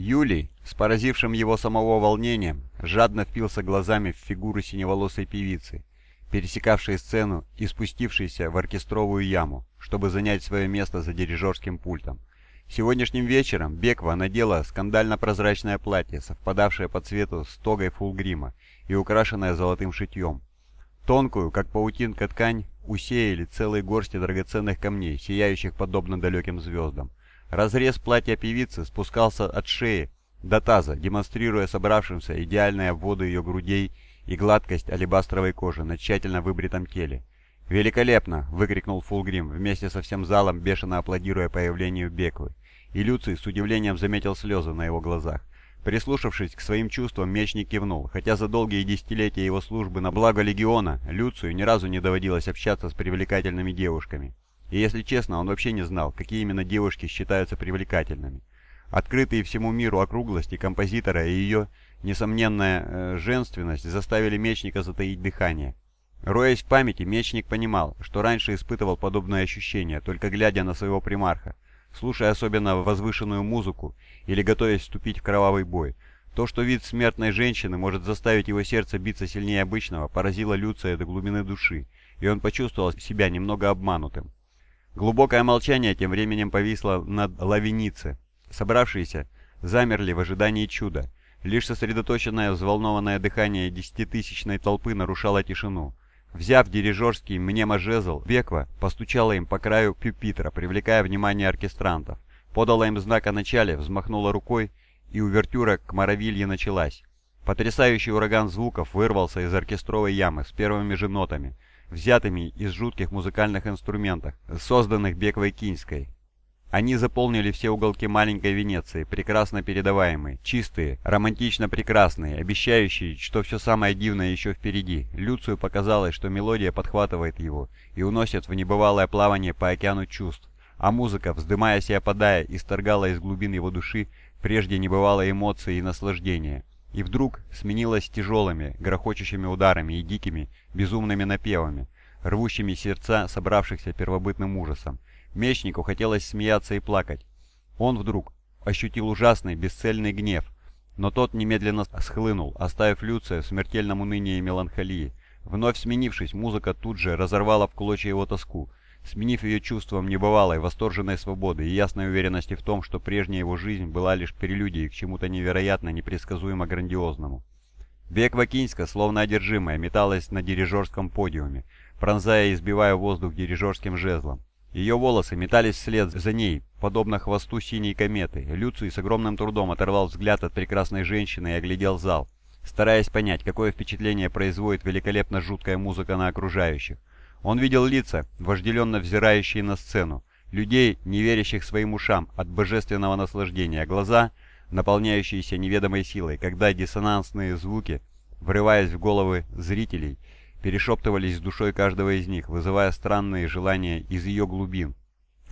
Юлий, с поразившим его самого волнением, жадно впился глазами в фигуру синеволосой певицы, пересекавшей сцену и спустившейся в оркестровую яму, чтобы занять свое место за дирижерским пультом. Сегодняшним вечером Беква надела скандально-прозрачное платье, совпадавшее по цвету с тогой фулгрима и украшенное золотым шитьем. Тонкую, как паутинка ткань, усеяли целые горсти драгоценных камней, сияющих подобно далеким звездам. Разрез платья певицы спускался от шеи до таза, демонстрируя собравшимся идеальные обводы ее грудей и гладкость алебастровой кожи на тщательно выбритом теле. «Великолепно!» — выкрикнул Фулгрим, вместе со всем залом бешено аплодируя появлению Беквы. И Люций с удивлением заметил слезы на его глазах. Прислушавшись к своим чувствам, мечник кивнул, хотя за долгие десятилетия его службы на благо легиона Люцию ни разу не доводилось общаться с привлекательными девушками. И если честно, он вообще не знал, какие именно девушки считаются привлекательными. Открытые всему миру округлости композитора и ее несомненная э, женственность заставили Мечника затаить дыхание. Роясь в памяти, Мечник понимал, что раньше испытывал подобное ощущение, только глядя на своего примарха, слушая особенно возвышенную музыку или готовясь вступить в кровавый бой. То, что вид смертной женщины может заставить его сердце биться сильнее обычного, поразило Люция до глубины души, и он почувствовал себя немного обманутым. Глубокое молчание тем временем повисло над лавинице. Собравшиеся замерли в ожидании чуда. Лишь сосредоточенное взволнованное дыхание десятитысячной толпы нарушало тишину. Взяв дирижерский мнеможезл, Беква постучала им по краю пюпитра, привлекая внимание оркестрантов. Подала им знак о начале, взмахнула рукой, и увертюра к Моровилье началась. Потрясающий ураган звуков вырвался из оркестровой ямы с первыми же нотами – взятыми из жутких музыкальных инструментов, созданных Беквой Кинской. Они заполнили все уголки маленькой Венеции, прекрасно передаваемые, чистые, романтично прекрасные, обещающие, что все самое дивное еще впереди. Люцию показалось, что мелодия подхватывает его и уносит в небывалое плавание по океану чувств, а музыка, вздымаясь и опадая, исторгала из глубин его души прежде небывалые эмоции и наслаждения и вдруг сменилась тяжелыми, грохочущими ударами и дикими, безумными напевами, рвущими сердца собравшихся первобытным ужасом. Мечнику хотелось смеяться и плакать. Он вдруг ощутил ужасный, бесцельный гнев, но тот немедленно схлынул, оставив Люция в смертельном унынии и меланхолии. Вновь сменившись, музыка тут же разорвала в клочья его тоску, сменив ее чувством небывалой, восторженной свободы и ясной уверенности в том, что прежняя его жизнь была лишь прелюдией к чему-то невероятно непредсказуемо грандиозному. Бек Вакинска, словно одержимая, металась на дирижерском подиуме, пронзая и избивая воздух дирижерским жезлом. Ее волосы метались вслед за ней, подобно хвосту синей кометы. Люций с огромным трудом оторвал взгляд от прекрасной женщины и оглядел зал, стараясь понять, какое впечатление производит великолепно жуткая музыка на окружающих. Он видел лица, вожделенно взирающие на сцену, людей, не верящих своим ушам от божественного наслаждения, глаза, наполняющиеся неведомой силой, когда диссонансные звуки, врываясь в головы зрителей, перешептывались с душой каждого из них, вызывая странные желания из ее глубин.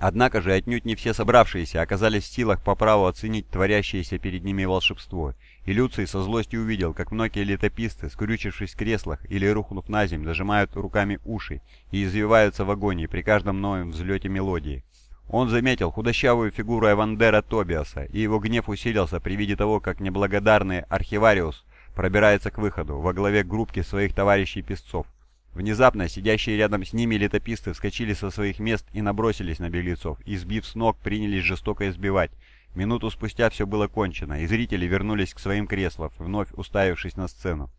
Однако же отнюдь не все собравшиеся оказались в силах по праву оценить творящееся перед ними волшебство, и Люций со злостью увидел, как многие летописцы, скрючившись в креслах или рухнув на землю, зажимают руками уши и извиваются в агонии при каждом новом взлете мелодии. Он заметил худощавую фигуру Эвандера Тобиаса, и его гнев усилился при виде того, как неблагодарный архивариус пробирается к выходу во главе группки своих товарищей-песцов. Внезапно сидящие рядом с ними летописцы вскочили со своих мест и набросились на беглецов, и, сбив с ног, принялись жестоко избивать. Минуту спустя все было кончено, и зрители вернулись к своим креслам, вновь уставившись на сцену.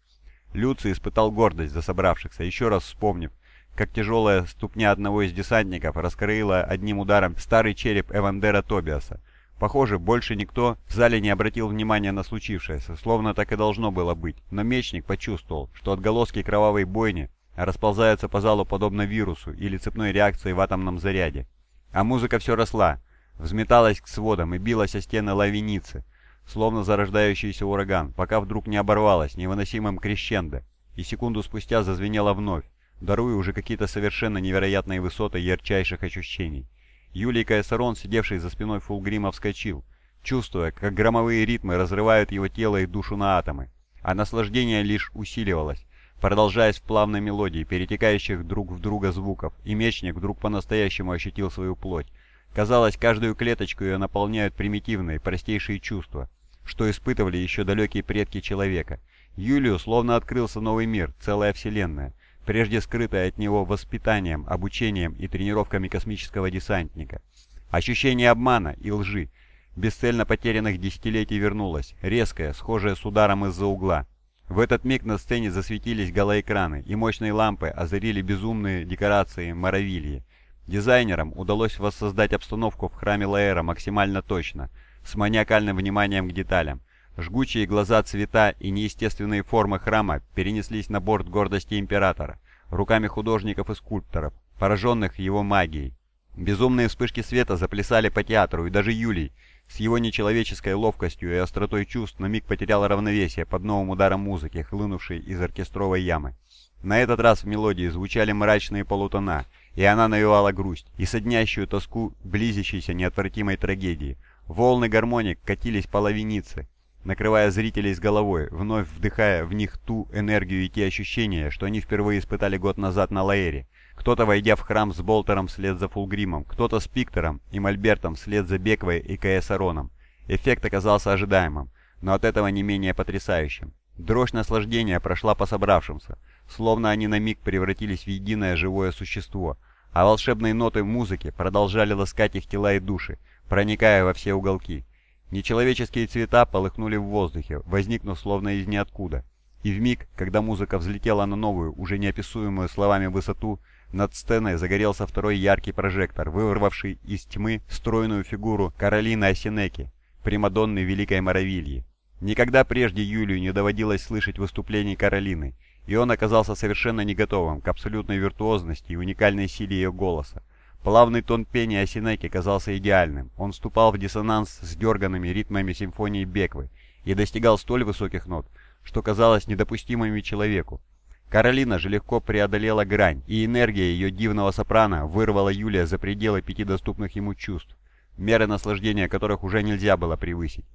Люций испытал гордость за собравшихся, еще раз вспомнив, как тяжелая ступня одного из десантников раскрыла одним ударом старый череп Эвандера Тобиаса. Похоже, больше никто в зале не обратил внимания на случившееся, словно так и должно было быть, но мечник почувствовал, что отголоски кровавой бойни расползаются по залу подобно вирусу или цепной реакции в атомном заряде. А музыка все росла, взметалась к сводам и билась о стены лавиницы, словно зарождающийся ураган, пока вдруг не оборвалась невыносимым крещендо, и секунду спустя зазвенела вновь, даруя уже какие-то совершенно невероятные высоты ярчайших ощущений. Юлий Кайсарон, сидевший за спиной Фулгрима, вскочил, чувствуя, как громовые ритмы разрывают его тело и душу на атомы, а наслаждение лишь усиливалось, продолжаясь в плавной мелодии, перетекающих друг в друга звуков, и мечник вдруг по-настоящему ощутил свою плоть. Казалось, каждую клеточку ее наполняют примитивные, простейшие чувства. что испытывали еще далекие предки человека. Юлию словно открылся новый мир, целая вселенная, прежде скрытая от него воспитанием, обучением и тренировками космического десантника. Ощущение обмана и лжи, бесцельно потерянных десятилетий вернулось, резкое, схожее с ударом из-за угла. В этот миг на сцене засветились голоэкраны, и мощные лампы озарили безумные декорации Моровильи. Дизайнерам удалось воссоздать обстановку в храме Лаэра максимально точно, с маниакальным вниманием к деталям. Жгучие глаза цвета и неестественные формы храма перенеслись на борт гордости Императора, руками художников и скульпторов, пораженных его магией. Безумные вспышки света заплясали по театру, и даже Юлий, с его нечеловеческой ловкостью и остротой чувств на миг потерял равновесие под новым ударом музыки, хлынувшей из оркестровой ямы. На этот раз в мелодии звучали мрачные полутона, и она навевала грусть и соднящую тоску близящейся неотвратимой трагедии. Волны гармоник катились по лавинице, накрывая зрителей с головой, вновь вдыхая в них ту энергию и те ощущения, что они впервые испытали год назад на Лаэре. Кто-то, войдя в храм с Болтером вслед за Фулгримом, кто-то с Пиктором и Мольбертом вслед за Беквой и Каэсароном. Эффект оказался ожидаемым, но от этого не менее потрясающим. Дрожь наслаждения прошла по собравшимся, словно они на миг превратились в единое живое существо, а волшебные ноты музыки продолжали ласкать их тела и души, проникая во все уголки. Нечеловеческие цвета полыхнули в воздухе, возникнув словно из ниоткуда. И в миг, когда музыка взлетела на новую, уже неописуемую словами высоту, над сценой загорелся второй яркий прожектор, вырвавший из тьмы стройную фигуру Каролины Осинеки, Примадонны Великой Моровильи. Никогда прежде Юлию не доводилось слышать выступлений Каролины, и он оказался совершенно не готовым к абсолютной виртуозности и уникальной силе ее голоса. Плавный тон пения Осинеки казался идеальным, он вступал в диссонанс с дерганными ритмами симфонии Беквы и достигал столь высоких нот, что казалось недопустимыми человеку. Каролина же легко преодолела грань, и энергия ее дивного сопрано вырвала Юлия за пределы пяти доступных ему чувств, меры наслаждения которых уже нельзя было превысить.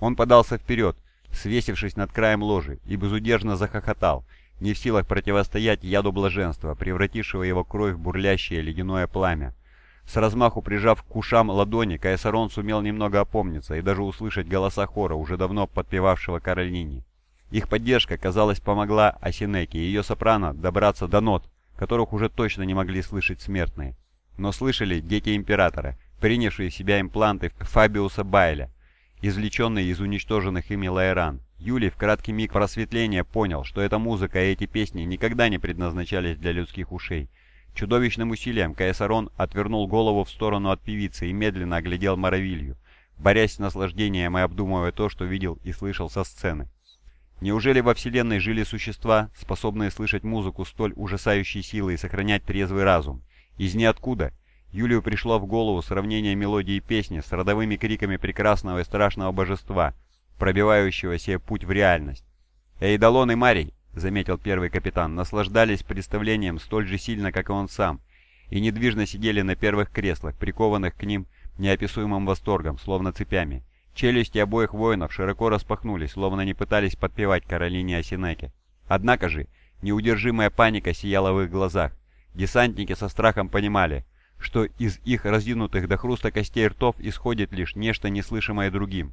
Он подался вперед, свесившись над краем ложи, и безудержно захохотал, не в силах противостоять яду блаженства, превратившего его кровь в бурлящее ледяное пламя. С размаху прижав к ушам ладони, Кайсарон сумел немного опомниться и даже услышать голоса хора, уже давно подпевавшего Каролине. Их поддержка, казалось, помогла Осинеке и ее сопрано добраться до нот, которых уже точно не могли слышать смертные. Но слышали дети Императора, принявшие в себя импланты Фабиуса Байля, извлеченные из уничтоженных ими Лаэран. Юлий в краткий миг просветления понял, что эта музыка и эти песни никогда не предназначались для людских ушей. Чудовищным усилием Каесарон отвернул голову в сторону от певицы и медленно оглядел Моровилью, борясь с наслаждением и обдумывая то, что видел и слышал со сцены. Неужели во Вселенной жили существа, способные слышать музыку столь ужасающей силы и сохранять трезвый разум? Из ниоткуда Юлию пришло в голову сравнение мелодии песни с родовыми криками прекрасного и страшного божества, пробивающего себе путь в реальность. «Эйдалон и Марий», — заметил первый капитан, — наслаждались представлением столь же сильно, как и он сам, и недвижно сидели на первых креслах, прикованных к ним неописуемым восторгом, словно цепями. Челюсти обоих воинов широко распахнулись, словно они пытались подпевать Каролине Осинеке. Однако же, неудержимая паника сияла в их глазах. Десантники со страхом понимали, что из их раздвинутых до хруста костей ртов исходит лишь нечто неслышимое другим.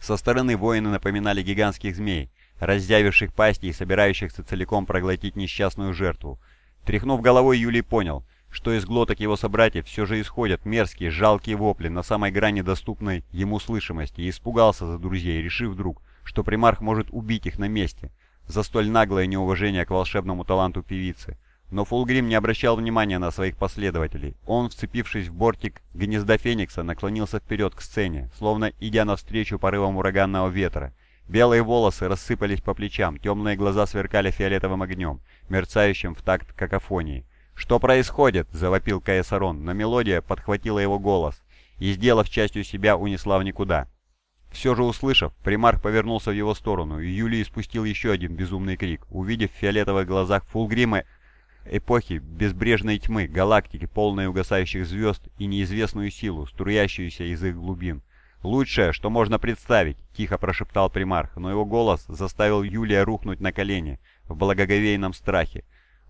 Со стороны воины напоминали гигантских змей, раздявивших пасти и собирающихся целиком проглотить несчастную жертву. Тряхнув головой, Юлий понял, что из глоток его собратьев все же исходят мерзкие, жалкие вопли на самой грани доступной ему слышимости, и испугался за друзей, решив вдруг, что примарх может убить их на месте за столь наглое неуважение к волшебному таланту певицы. Но Фулгрим не обращал внимания на своих последователей. Он, вцепившись в бортик гнезда Феникса, наклонился вперед к сцене, словно идя навстречу порывам ураганного ветра. Белые волосы рассыпались по плечам, темные глаза сверкали фиолетовым огнем, мерцающим в такт какофонии. «Что происходит?» — завопил Каесарон, но мелодия подхватила его голос и, сделав частью себя, унесла в никуда. Все же услышав, примарх повернулся в его сторону, и Юлий спустил еще один безумный крик, увидев в фиолетовых глазах Фулгрима эпохи безбрежной тьмы, галактики, полной угасающих звезд и неизвестную силу, струящуюся из их глубин. «Лучшее, что можно представить», — тихо прошептал примарх, но его голос заставил Юлия рухнуть на колени в благоговейном страхе.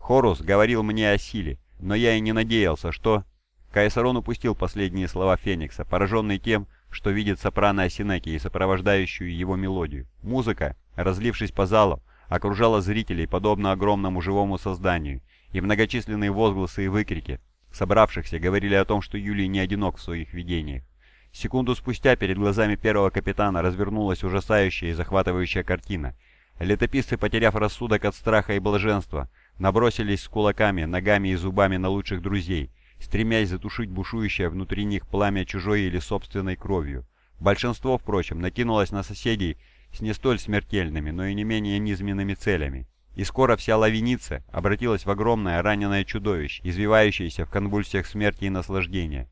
Хорус говорил мне о силе, но я и не надеялся, что... Кайсарон упустил последние слова Феникса, пораженный тем, что видит сопрано Осинеки и сопровождающую его мелодию. Музыка, разлившись по залу, окружала зрителей подобно огромному живому созданию, и многочисленные возгласы и выкрики собравшихся говорили о том, что Юлий не одинок в своих видениях. Секунду спустя перед глазами первого капитана развернулась ужасающая и захватывающая картина. Летописцы, потеряв рассудок от страха и блаженства, набросились с кулаками, ногами и зубами на лучших друзей, стремясь затушить бушующее внутри них пламя чужой или собственной кровью. Большинство, впрочем, накинулось на соседей с не столь смертельными, но и не менее низменными целями. И скоро вся лавиница обратилась в огромное раненое чудовище, извивающееся в конвульсиях смерти и наслаждения.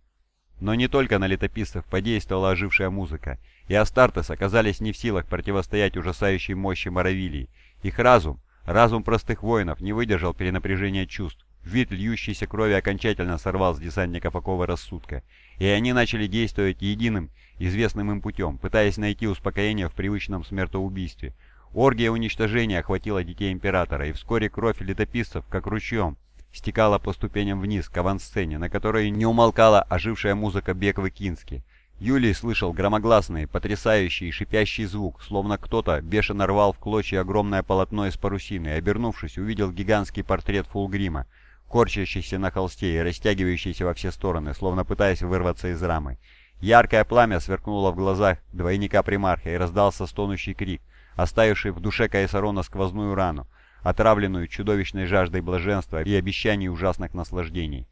Но не только на летописцев подействовала ожившая музыка, и Астартес оказались не в силах противостоять ужасающей мощи Моровилии. Их разум, разум простых воинов, не выдержал перенапряжения чувств. Вид льющейся крови окончательно сорвал с десантников оковы рассудка, и они начали действовать единым, известным им путем, пытаясь найти успокоение в привычном смертоубийстве. Оргия уничтожения охватила детей Императора, и вскоре кровь летописцев, как ручьем, стекала по ступеням вниз к авансцене, на которой не умолкала ожившая музыка Беквы Кински. Юлий слышал громогласный, потрясающий шипящий звук, словно кто-то бешено рвал в клочья огромное полотно из парусины, и, обернувшись, увидел гигантский портрет Фулгрима, корчащийся на холсте и растягивающийся во все стороны, словно пытаясь вырваться из рамы. Яркое пламя сверкнуло в глазах двойника примарха и раздался стонущий крик, оставивший в душе Каесарона сквозную рану отравленную чудовищной жаждой блаженства и обещаний ужасных наслаждений.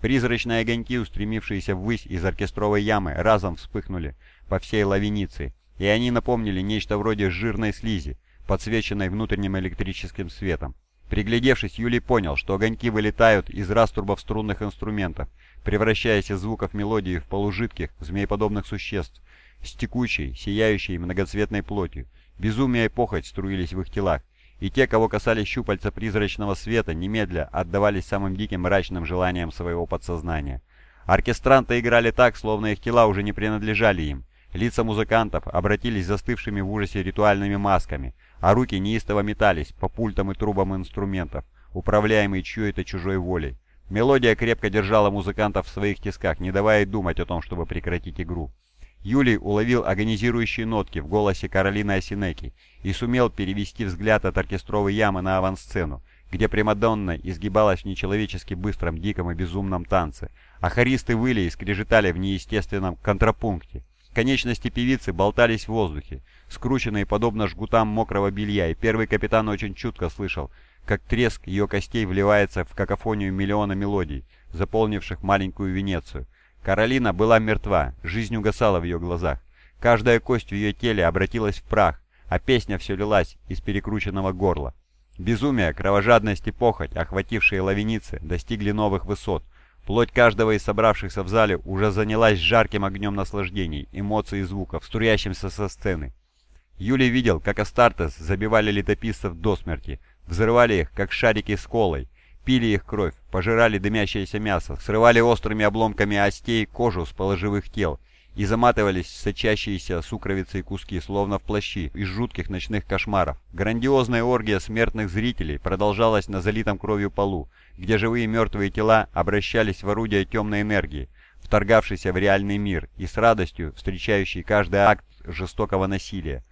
Призрачные огоньки, устремившиеся ввысь из оркестровой ямы, разом вспыхнули по всей лавинице, и они напомнили нечто вроде жирной слизи, подсвеченной внутренним электрическим светом. Приглядевшись, Юлий понял, что огоньки вылетают из раструбов струнных инструментов, превращаясь из звуков мелодии в полужидких, змееподобных существ, с текучей, сияющей многоцветной плотью. Безумие и похоть струились в их телах, и те, кого касались щупальца призрачного света, немедля отдавались самым диким мрачным желаниям своего подсознания. Оркестранты играли так, словно их тела уже не принадлежали им. Лица музыкантов обратились застывшими в ужасе ритуальными масками, а руки неистово метались по пультам и трубам инструментов, управляемые чьей-то чужой волей. Мелодия крепко держала музыкантов в своих тисках, не давая думать о том, чтобы прекратить игру. Юлий уловил агонизирующие нотки в голосе Каролины Осинеки и сумел перевести взгляд от оркестровой ямы на авансцену, где Примадонна изгибалась в нечеловечески быстром, диком и безумном танце, а хористы выли и скрежетали в неестественном контрапункте. Конечности певицы болтались в воздухе, скрученные подобно жгутам мокрого белья, и первый капитан очень чутко слышал, как треск ее костей вливается в какофонию миллиона мелодий, заполнивших маленькую Венецию. Каролина была мертва, жизнь угасала в ее глазах. Каждая кость в ее теле обратилась в прах, а песня все лилась из перекрученного горла. Безумие, кровожадность и похоть, охватившие лавиницы, достигли новых высот. Плоть каждого из собравшихся в зале уже занялась жарким огнем наслаждений, эмоций и звуков, струящимся со сцены. Юлий видел, как Астартес забивали летописцев до смерти, взрывали их, как шарики с колой, пили их кровь, пожирали дымящееся мясо, срывали острыми обломками остей кожу с положивых тел и заматывались в сочащиеся сукровицей куски, словно в плащи, из жутких ночных кошмаров. Грандиозная оргия смертных зрителей продолжалась на залитом кровью полу, где живые мертвые тела обращались в орудия темной энергии, вторгавшейся в реальный мир и с радостью встречающий каждый акт жестокого насилия.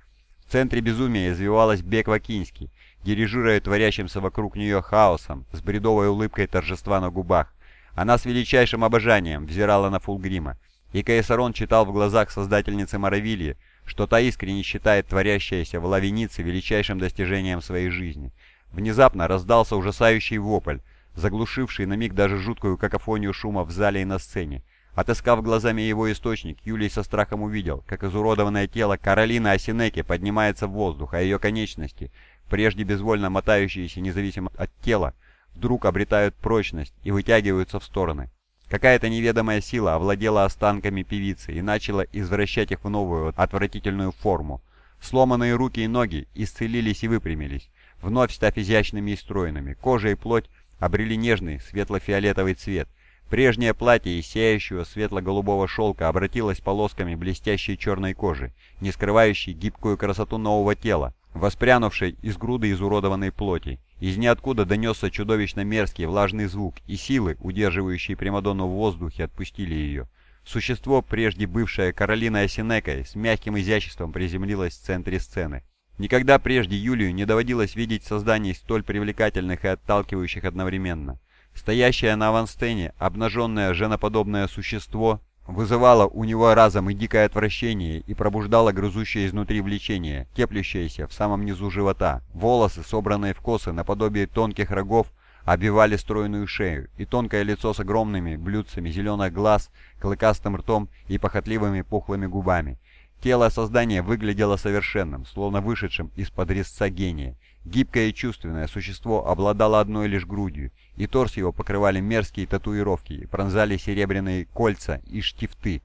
В центре безумия извивалась Беква Кинский, дирижируя творящимся вокруг нее хаосом, с бредовой улыбкой торжества на губах. Она с величайшим обожанием взирала на Фулгрима, и Каесарон читал в глазах создательницы Моровильи, что та искренне считает творящееся в Лавенице величайшим достижением своей жизни. Внезапно раздался ужасающий вопль, заглушивший на миг даже жуткую какофонию шума в зале и на сцене. Отыскав глазами его источник, Юлий со страхом увидел, как изуродованное тело Каролины Осинеки поднимается в воздух, а ее конечности прежде безвольно мотающиеся независимо от тела, вдруг обретают прочность и вытягиваются в стороны. Какая-то неведомая сила овладела останками певицы и начала извращать их в новую, отвратительную форму. Сломанные руки и ноги исцелились и выпрямились, вновь став изящными и стройными. Кожа и плоть обрели нежный светло-фиолетовый цвет. Прежнее платье из сияющего светло-голубого шелка обратилось полосками блестящей черной кожи, не скрывающей гибкую красоту нового тела, воспрянувшей из груды изуродованной плоти. Из ниоткуда донесся чудовищно мерзкий влажный звук, и силы, удерживающие Примадонну в воздухе, отпустили ее. Существо, прежде бывшее Каролиной Осинекой, с мягким изяществом приземлилось в центре сцены. Никогда прежде Юлию не доводилось видеть созданий столь привлекательных и отталкивающих одновременно. Стоящее на авансцене обнаженное женоподобное существо вызывало у него разом и дикое отвращение и пробуждало грызущее изнутри влечение, теплющееся в самом низу живота. Волосы, собранные в косы наподобие тонких рогов, обвивали стройную шею, и тонкое лицо с огромными блюдцами зеленых глаз, клыкастым ртом и похотливыми пухлыми губами. Тело создания выглядело совершенным, словно вышедшим из-под резца гения. Гибкое и чувственное существо обладало одной лишь грудью, и торс его покрывали мерзкие татуировки пронзали серебряные кольца и штифты.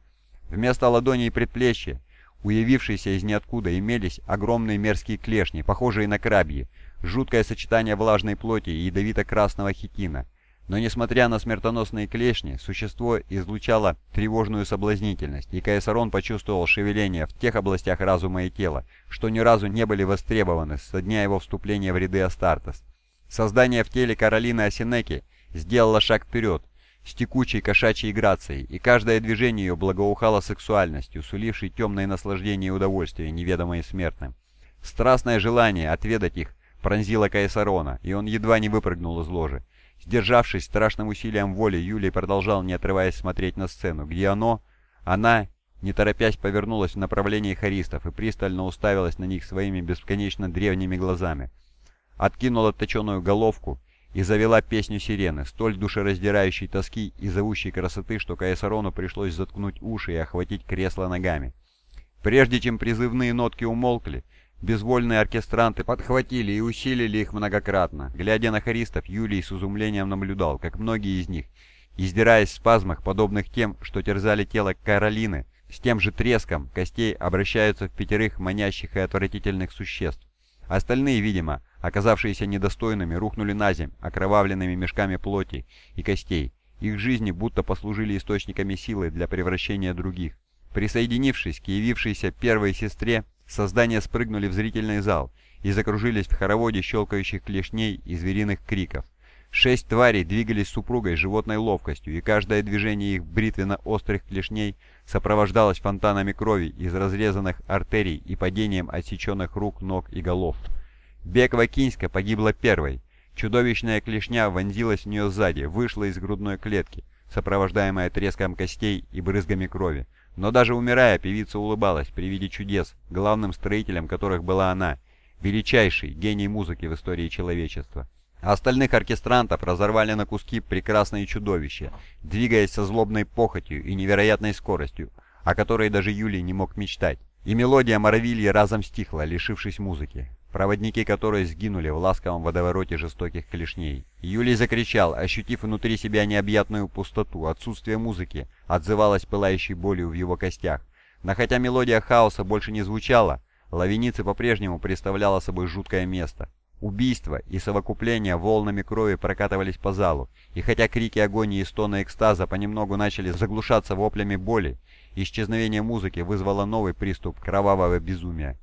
Вместо ладоней и предплечья, уявившиеся из ниоткуда, имелись огромные мерзкие клешни, похожие на крабьи, жуткое сочетание влажной плоти и ядовито-красного хитина. Но несмотря на смертоносные клешни, существо излучало тревожную соблазнительность, и Каесарон почувствовал шевеление в тех областях разума и тела, что ни разу не были востребованы со дня его вступления в ряды Астартес. Создание в теле Каролины Осинеки сделало шаг вперед, с текучей кошачьей грацией, и каждое движение ее благоухало сексуальностью, сулившей темное наслаждение и удовольствие, неведомое смертным. Страстное желание отведать их пронзила Каесарона, и он едва не выпрыгнул из ложи. Сдержавшись страшным усилием воли, Юлий продолжал, не отрываясь, смотреть на сцену, где оно, она, не торопясь, повернулась в направлении харистов и пристально уставилась на них своими бесконечно древними глазами. Откинула точеную головку и завела песню сирены, столь душераздирающей тоски и зовущей красоты, что Каесарону пришлось заткнуть уши и охватить кресло ногами. Прежде чем призывные нотки умолкли, Безвольные оркестранты подхватили и усилили их многократно. Глядя на хористов, Юлий с изумлением наблюдал, как многие из них, издираясь в спазмах, подобных тем, что терзали тело Каролины, с тем же треском костей обращаются в пятерых манящих и отвратительных существ. Остальные, видимо, оказавшиеся недостойными, рухнули на земь, окровавленными мешками плоти и костей. Их жизни будто послужили источниками силы для превращения других. Присоединившись к явившейся первой сестре, Создания спрыгнули в зрительный зал и закружились в хороводе щелкающих клешней и звериных криков. Шесть тварей двигались супругой животной ловкостью, и каждое движение их бритвенно-острых клешней сопровождалось фонтанами крови из разрезанных артерий и падением отсеченных рук, ног и голов. Беква Киньска погибла первой. Чудовищная клешня вонзилась в нее сзади, вышла из грудной клетки, сопровождаемая треском костей и брызгами крови. Но даже умирая, певица улыбалась при виде чудес, главным строителем которых была она, величайший гений музыки в истории человечества. А остальных оркестрантов разорвали на куски прекрасные чудовища, двигаясь со злобной похотью и невероятной скоростью, о которой даже Юлий не мог мечтать. И мелодия Моровильи разом стихла, лишившись музыки проводники которой сгинули в ласковом водовороте жестоких клешней. Юлий закричал, ощутив внутри себя необъятную пустоту, отсутствие музыки отзывалось пылающей болью в его костях. Но хотя мелодия хаоса больше не звучала, лавеницы по-прежнему представляла собой жуткое место. Убийство и совокупление волнами крови прокатывались по залу, и хотя крики агонии и стоны экстаза понемногу начали заглушаться воплями боли, исчезновение музыки вызвало новый приступ кровавого безумия.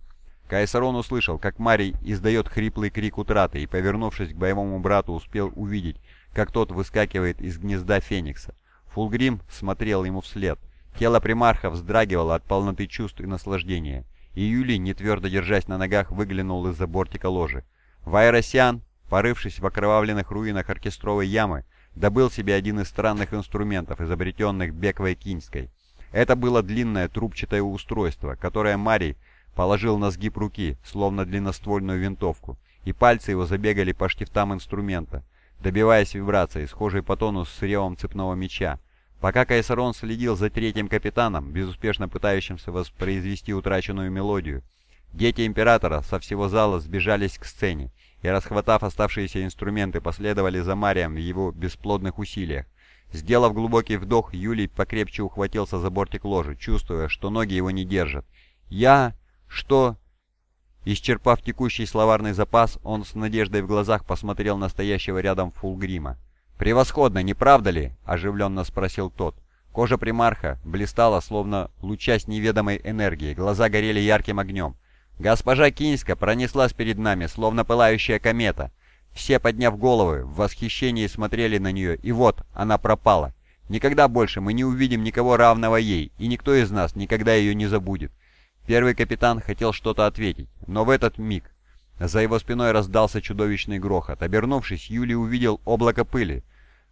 Кайсарон услышал, как Марий издает хриплый крик утраты и, повернувшись к боевому брату, успел увидеть, как тот выскакивает из гнезда Феникса. Фулгрим смотрел ему вслед. Тело примарха вздрагивало от полноты чувств и наслаждения, и Юлий, не твердо держась на ногах, выглянул из-за бортика ложи. Вайросян, порывшись в окровавленных руинах оркестровой ямы, добыл себе один из странных инструментов, изобретенных Беквой Кинской. Это было длинное трубчатое устройство, которое Марий Положил на сгиб руки, словно длинноствольную винтовку, и пальцы его забегали по штифтам инструмента, добиваясь вибрации, схожей по тону с ревом цепного меча. Пока Кайсарон следил за третьим капитаном, безуспешно пытающимся воспроизвести утраченную мелодию, дети Императора со всего зала сбежались к сцене и, расхватав оставшиеся инструменты, последовали за Марием в его бесплодных усилиях. Сделав глубокий вдох, Юлий покрепче ухватился за бортик ложи, чувствуя, что ноги его не держат. «Я...» «Что?» Исчерпав текущий словарный запас, он с надеждой в глазах посмотрел на стоящего рядом Фулгрима. «Превосходно, не правда ли?» – оживленно спросил тот. Кожа примарха блистала, словно лучась неведомой энергии, глаза горели ярким огнем. Госпожа Киньска пронеслась перед нами, словно пылающая комета. Все, подняв головы, в восхищении смотрели на нее, и вот она пропала. Никогда больше мы не увидим никого равного ей, и никто из нас никогда ее не забудет. Первый капитан хотел что-то ответить, но в этот миг за его спиной раздался чудовищный грохот. Обернувшись, Юлий увидел облако пыли,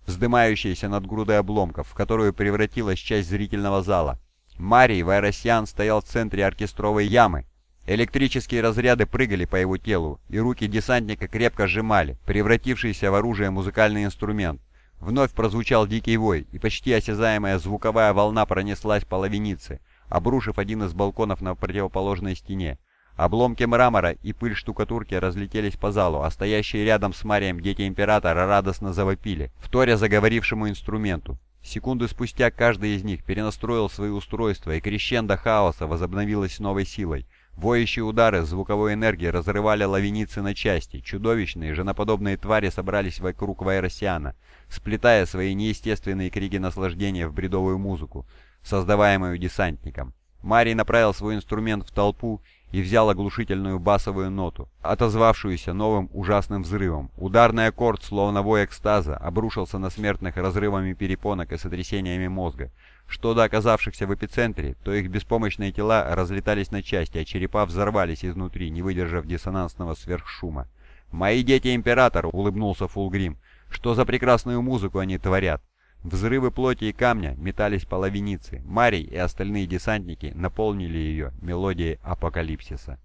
вздымающееся над грудой обломков, в которую превратилась часть зрительного зала. Марий Вайросян стоял в центре оркестровой ямы. Электрические разряды прыгали по его телу, и руки десантника крепко сжимали, превратившийся в оружие музыкальный инструмент. Вновь прозвучал дикий вой, и почти осязаемая звуковая волна пронеслась по лавинице, обрушив один из балконов на противоположной стене. Обломки мрамора и пыль штукатурки разлетелись по залу, а стоящие рядом с Марием дети Императора радостно завопили, вторя заговорившему инструменту. Секунды спустя каждый из них перенастроил свои устройства, и крещендо хаоса возобновилась новой силой. Воющие удары звуковой энергии разрывали лавиницы на части. Чудовищные, женоподобные твари собрались вокруг Вайросиана, сплетая свои неестественные крики наслаждения в бредовую музыку создаваемую десантником. Марий направил свой инструмент в толпу и взял оглушительную басовую ноту, отозвавшуюся новым ужасным взрывом. Ударный аккорд, словно вой экстаза, обрушился на смертных разрывами перепонок и сотрясениями мозга. Что до оказавшихся в эпицентре, то их беспомощные тела разлетались на части, а черепа взорвались изнутри, не выдержав диссонансного сверхшума. «Мои дети Император!» — улыбнулся Фулгрим. «Что за прекрасную музыку они творят!» Взрывы плоти и камня метались по лавинице. Марий и остальные десантники наполнили ее мелодией апокалипсиса.